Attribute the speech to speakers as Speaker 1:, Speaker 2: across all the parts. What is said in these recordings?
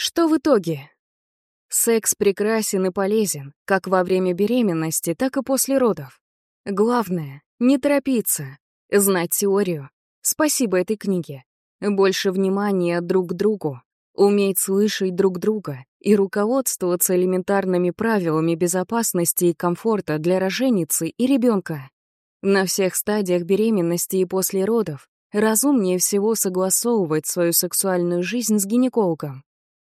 Speaker 1: Что в итоге? Секс прекрасен и полезен, как во время беременности, так и после родов. Главное — не торопиться, знать теорию. Спасибо этой книге. Больше внимания друг к другу, уметь слышать друг друга и руководствоваться элементарными правилами безопасности и комфорта для роженицы и ребенка. На всех стадиях беременности и после родов разумнее всего согласовывать свою сексуальную жизнь с гинекологом.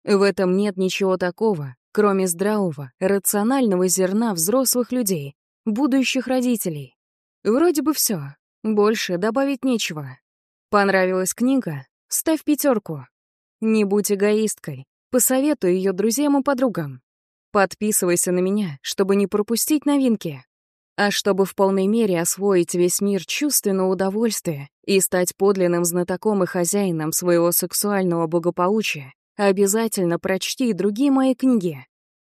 Speaker 1: В этом нет ничего такого, кроме здравого, рационального зерна взрослых людей, будущих родителей. Вроде бы все. Больше добавить нечего. Понравилась книга? Ставь пятерку. Не будь эгоисткой. Посоветуй ее друзьям и подругам. Подписывайся на меня, чтобы не пропустить новинки. А чтобы в полной мере освоить весь мир чувственного удовольствия и стать подлинным знатоком и хозяином своего сексуального благополучия, Обязательно прочти другие мои книги.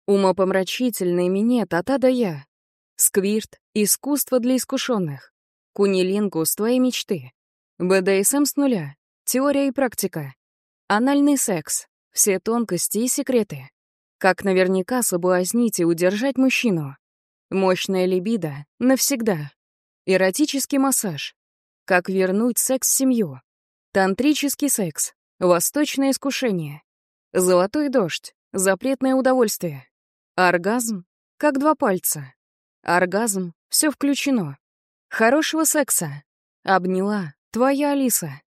Speaker 1: Умопомрачительный минет от А до Я. Сквирт — искусство для искушенных. Кунилингус — твои мечты. БДСМ с нуля. Теория и практика. Анальный секс. Все тонкости и секреты. Как наверняка соблазнить и удержать мужчину. Мощная либидо — навсегда. Эротический массаж. Как вернуть секс в семью. Тантрический секс. Восточное искушение. Золотой дождь. Запретное удовольствие. Оргазм. Как два пальца. Оргазм. Все включено. Хорошего секса. Обняла. Твоя Алиса.